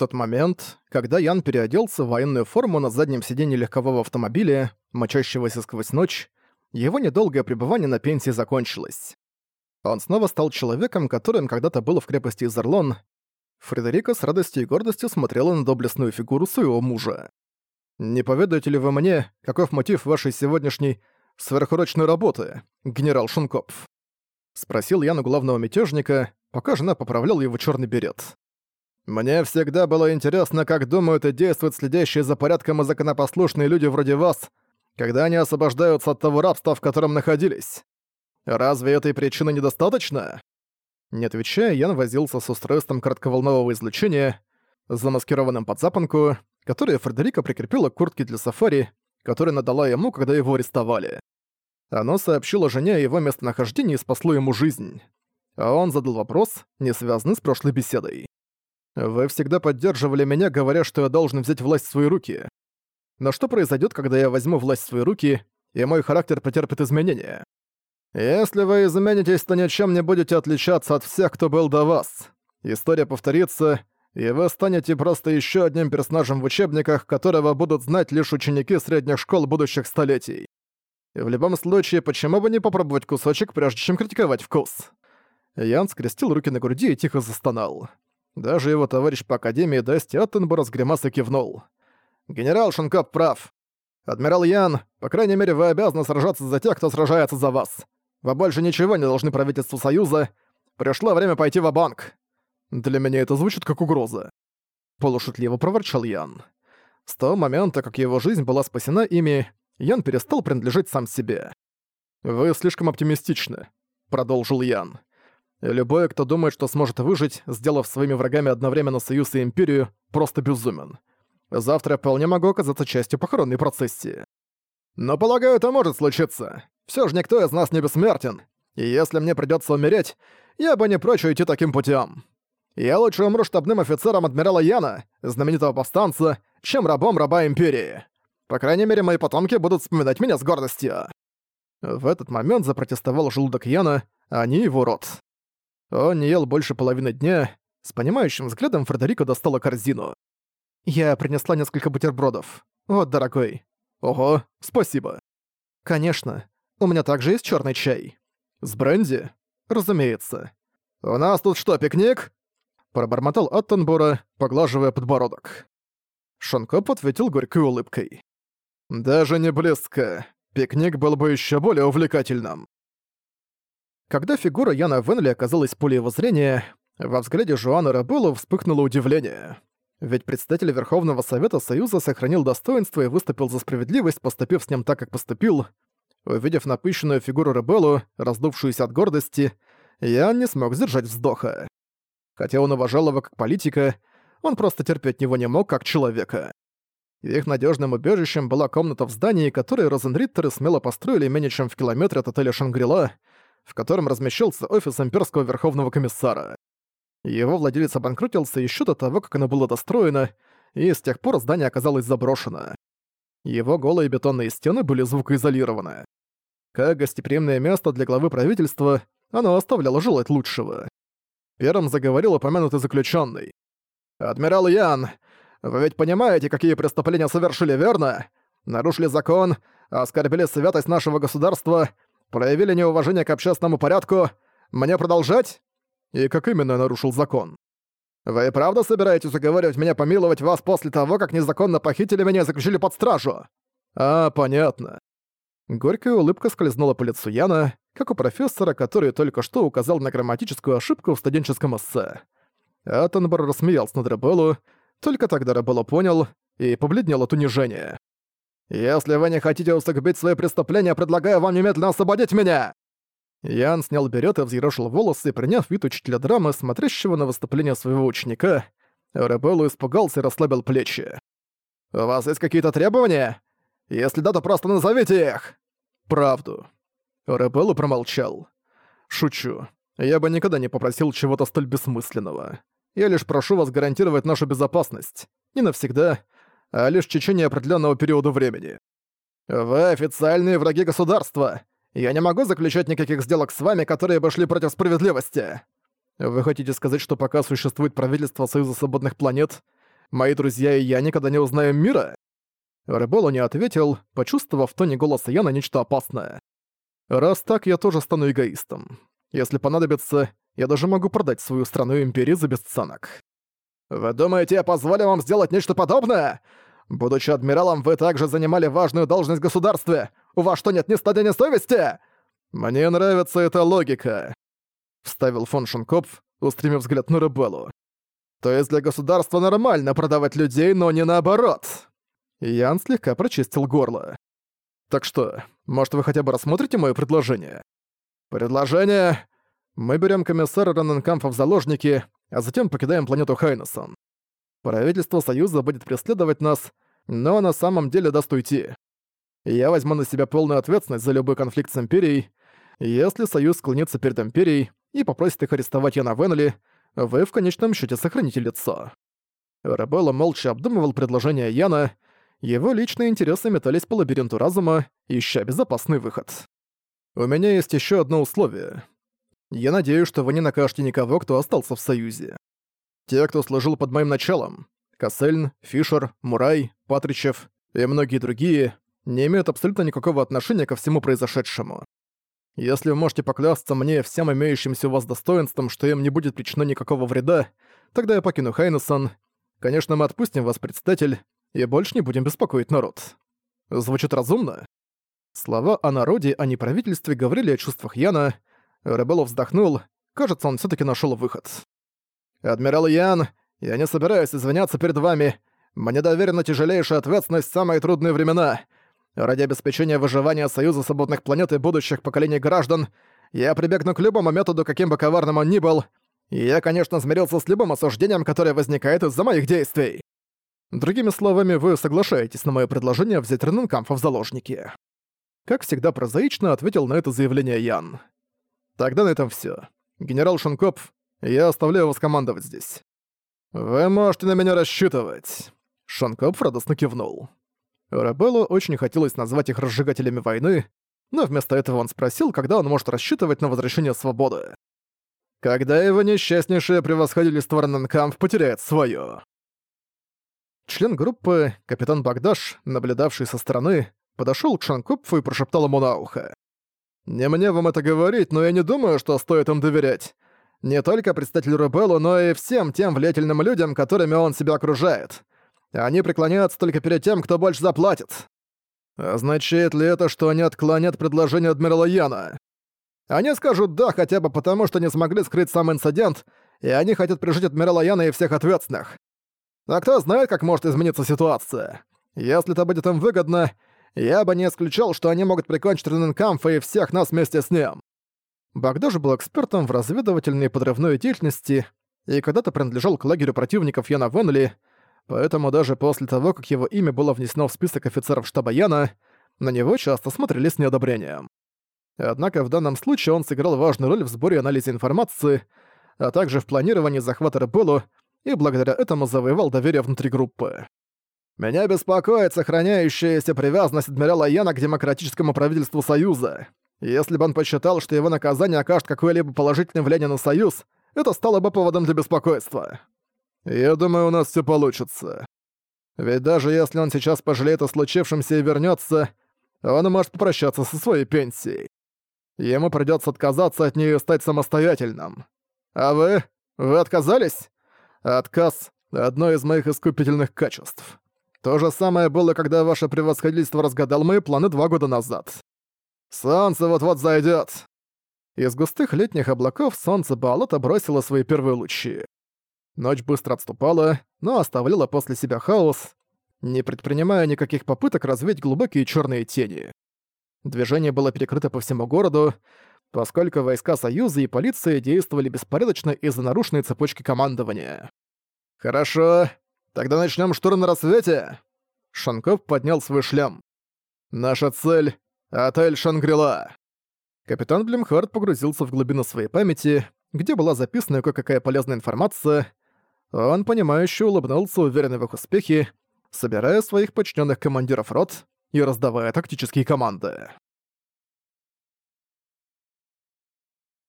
тот момент, когда Ян переоделся в военную форму на заднем сиденье легкового автомобиля, мочащегося сквозь ночь, его недолгое пребывание на пенсии закончилось. Он снова стал человеком, которым когда-то был в крепости Изерлон. Фредерика с радостью и гордостью смотрела на доблестную фигуру своего мужа. «Не поведаете ли вы мне, каков мотив вашей сегодняшней сверхурочной работы, генерал Шункопф?» Спросил Ян у главного мятежника, пока жена поправляла его черный берет. «Мне всегда было интересно, как думают и действуют следящие за порядком и законопослушные люди вроде вас, когда они освобождаются от того рабства, в котором находились. Разве этой причины недостаточно?» Не отвечая, Ян возился с устройством коротковолнового излучения, замаскированным под запонку, которое Фредерика прикрепила к куртке для сафари, которую надала ему, когда его арестовали. Оно сообщило жене о его местонахождении и спасло ему жизнь. А он задал вопрос, не связанный с прошлой беседой. «Вы всегда поддерживали меня, говоря, что я должен взять власть в свои руки. Но что произойдет, когда я возьму власть в свои руки, и мой характер потерпит изменения? Если вы изменитесь, то ничем не будете отличаться от всех, кто был до вас. История повторится, и вы станете просто еще одним персонажем в учебниках, которого будут знать лишь ученики средних школ будущих столетий. И в любом случае, почему бы не попробовать кусочек, прежде чем критиковать вкус? Ян скрестил руки на груди и тихо застонал. Даже его товарищ по Академии Дасти Аттенбора с гримасой кивнул. «Генерал Шункоп прав. Адмирал Ян, по крайней мере, вы обязаны сражаться за тех, кто сражается за вас. Вы больше ничего не должны правительству Союза. Пришло время пойти в банк Для меня это звучит как угроза. Полушутливо проворчал Ян. С того момента, как его жизнь была спасена ими, Ян перестал принадлежать сам себе. «Вы слишком оптимистичны», — продолжил Ян. «Любой, кто думает, что сможет выжить, сделав своими врагами одновременно Союз и Империю, просто безумен. Завтра я вполне могу оказаться частью похоронной процессии. Но, полагаю, это может случиться. Все же никто из нас не бессмертен. И если мне придется умереть, я бы не прочь уйти таким путем. Я лучше умру штабным офицером адмирала Яна, знаменитого повстанца, чем рабом раба Империи. По крайней мере, мои потомки будут вспоминать меня с гордостью. В этот момент запротестовал желудок Яна, а не его рот. Он не ел больше половины дня. С понимающим взглядом Фредерико достала корзину. «Я принесла несколько бутербродов. Вот, дорогой». «Ого, спасибо». «Конечно. У меня также есть черный чай». «С бренди?» «Разумеется». «У нас тут что, пикник?» Пробормотал Аттенбора, поглаживая подбородок. Шонкоп ответил горькой улыбкой. «Даже не близко. Пикник был бы еще более увлекательным». Когда фигура Яна Венли оказалась в поле его зрения, во взгляде Жуана Рабелло вспыхнуло удивление. Ведь представитель Верховного Совета Союза сохранил достоинство и выступил за справедливость, поступив с ним так, как поступил. Увидев напыщенную фигуру Ребеллу, раздувшуюся от гордости, я не смог сдержать вздоха. Хотя он уважал его как политика, он просто терпеть него не мог как человека. Их надежным убежищем была комната в здании, которое Розенриттеры смело построили менее чем в километре от отеля Шангрила, в котором размещался офис имперского верховного комиссара. Его владелец обанкротился еще до того, как оно было достроено, и с тех пор здание оказалось заброшено. Его голые бетонные стены были звукоизолированы. Как гостеприимное место для главы правительства, оно оставляло желать лучшего. Первым заговорил упомянутый заключенный. «Адмирал Ян, вы ведь понимаете, какие преступления совершили, верно? Нарушили закон, оскорбили святость нашего государства, проявили неуважение к общественному порядку. Мне продолжать?» И как именно нарушил закон? Вы правда собираетесь уговаривать меня помиловать вас после того, как незаконно похитили меня и заключили под стражу? А, понятно. Горькая улыбка скользнула по лицу Яна, как у профессора, который только что указал на грамматическую ошибку в студенческом эссе. Аттенбор рассмеялся над Ребеллу, только тогда Ребелло понял и побледнел от унижения. «Если вы не хотите усугубить свои преступления, предлагаю вам немедленно освободить меня!» Ян снял берет и взъерошил волосы, приняв вид учителя драмы, смотрящего на выступление своего ученика. Ребеллу испугался и расслабил плечи. «У вас есть какие-то требования? Если да, то просто назовите их!» «Правду». Ребеллу промолчал. «Шучу. Я бы никогда не попросил чего-то столь бессмысленного. Я лишь прошу вас гарантировать нашу безопасность. Не навсегда, а лишь в течение определенного периода времени. Вы официальные враги государства. Я не могу заключать никаких сделок с вами, которые бы шли против справедливости. Вы хотите сказать, что пока существует правительство Союза Свободных Планет, Мои друзья и я никогда не узнаем мира?» Рыболу не ответил, почувствовав в тоне голоса Яна нечто опасное. «Раз так, я тоже стану эгоистом. Если понадобится, я даже могу продать свою страну империи за бесценок». «Вы думаете, я позволю вам сделать нечто подобное? Будучи адмиралом, вы также занимали важную должность в государстве. У вас что, нет ни стыда, ни совести?» «Мне нравится эта логика», — вставил фон Шенкопф, устремив взгляд на Рыбеллу. «То есть для государства нормально продавать людей, но не наоборот». Ян слегка прочистил горло. «Так что, может, вы хотя бы рассмотрите моё предложение?» «Предложение? Мы берем комиссара Раненкамфа в заложники, а затем покидаем планету Хайнесон. Правительство Союза будет преследовать нас, но на самом деле даст уйти. Я возьму на себя полную ответственность за любой конфликт с Империей. Если Союз склонится перед Империей и попросит их арестовать Яна Венли, вы в конечном счете сохраните лицо». Рабелла молча обдумывал предложение Яна, его личные интересы метались по лабиринту разума, ища безопасный выход. «У меня есть еще одно условие. Я надеюсь, что вы не накажете никого, кто остался в Союзе. Те, кто служил под моим началом, Кассельн, Фишер, Мурай, Патричев и многие другие, не имеют абсолютно никакого отношения ко всему произошедшему. Если вы можете поклясться мне всем имеющимся у вас достоинством, что им не будет причинено никакого вреда, тогда я покину Хайнесон. Конечно, мы отпустим вас, председатель, и больше не будем беспокоить народ. Звучит разумно? Слова о народе, а не правительстве говорили о чувствах Яна, Ребелов вздохнул. Кажется, он все таки нашел выход. «Адмирал Ян, я не собираюсь извиняться перед вами. Мне доверена тяжелейшая ответственность в самые трудные времена. Ради обеспечения выживания Союза Свободных Планет и будущих поколений граждан, я прибегну к любому методу, каким бы коварным он ни был, и я, конечно, смирился с любым осуждением, которое возникает из-за моих действий. Другими словами, вы соглашаетесь на мое предложение взять Рененкамфа в заложники. Как всегда прозаично ответил на это заявление Ян. Тогда на этом все. Генерал Шункопф, я оставляю вас командовать здесь. Вы можете на меня рассчитывать. Шонкопф радостно кивнул. Рабеллу очень хотелось назвать их разжигателями войны, но вместо этого он спросил, когда он может рассчитывать на возвращение свободы. Когда его несчастнейшее превосходительство Раненкамп потеряет свое. Член группы, капитан Багдаш, наблюдавший со стороны, подошёл к Шанкопфу и прошептал ему на ухо. Не мне вам это говорить, но я не думаю, что стоит им доверять. Не только представителю Ребеллу, но и всем тем влиятельным людям, которыми он себя окружает. Они преклоняются только перед тем, кто больше заплатит. Означает ли это, что они отклонят предложение адмирала Яна? Они скажут «да» хотя бы потому, что не смогли скрыть сам инцидент, и они хотят прижить адмирала Яна и всех ответственных. А кто знает, как может измениться ситуация. Если это будет им выгодно, я бы не исключал, что они могут прикончить Рененкамфа и всех нас вместе с ним. Багдож был экспертом в разведывательной и подрывной деятельности и когда-то принадлежал к лагерю противников Яна Вонли, поэтому даже после того, как его имя было внесено в список офицеров штаба Яна, на него часто смотрели с неодобрением. Однако в данном случае он сыграл важную роль в сборе и анализе информации, а также в планировании захвата Реболу, и благодаря этому завоевал доверие внутри группы. Меня беспокоит сохраняющаяся привязанность адмирала Яна к демократическому правительству Союза. Если бы он посчитал, что его наказание окажет какое-либо положительное влияние на Союз, это стало бы поводом для беспокойства. Я думаю, у нас все получится. Ведь даже если он сейчас пожалеет о случившемся и вернется, он может попрощаться со своей пенсией. Ему придется отказаться от нее и стать самостоятельным. А вы? Вы отказались? Отказ — одно из моих искупительных качеств. То же самое было, когда ваше превосходительство разгадал мои планы два года назад. Солнце вот-вот зайдет. Из густых летних облаков солнце Баалота бросило свои первые лучи. Ночь быстро отступала, но оставляла после себя хаос, не предпринимая никаких попыток развеять глубокие черные тени. Движение было перекрыто по всему городу, поскольку войска Союза и полиция действовали беспорядочно из-за нарушенной цепочки командования. «Хорошо, Тогда начнем штурм на рассвете!» Шанков поднял свой шлем. «Наша цель — отель Шангрила». Капитан Блимхард погрузился в глубину своей памяти, где была записана кое-какая полезная информация. Он, понимающе улыбнулся, уверенный в их успехе, собирая своих подчиненных командиров рот и раздавая тактические команды.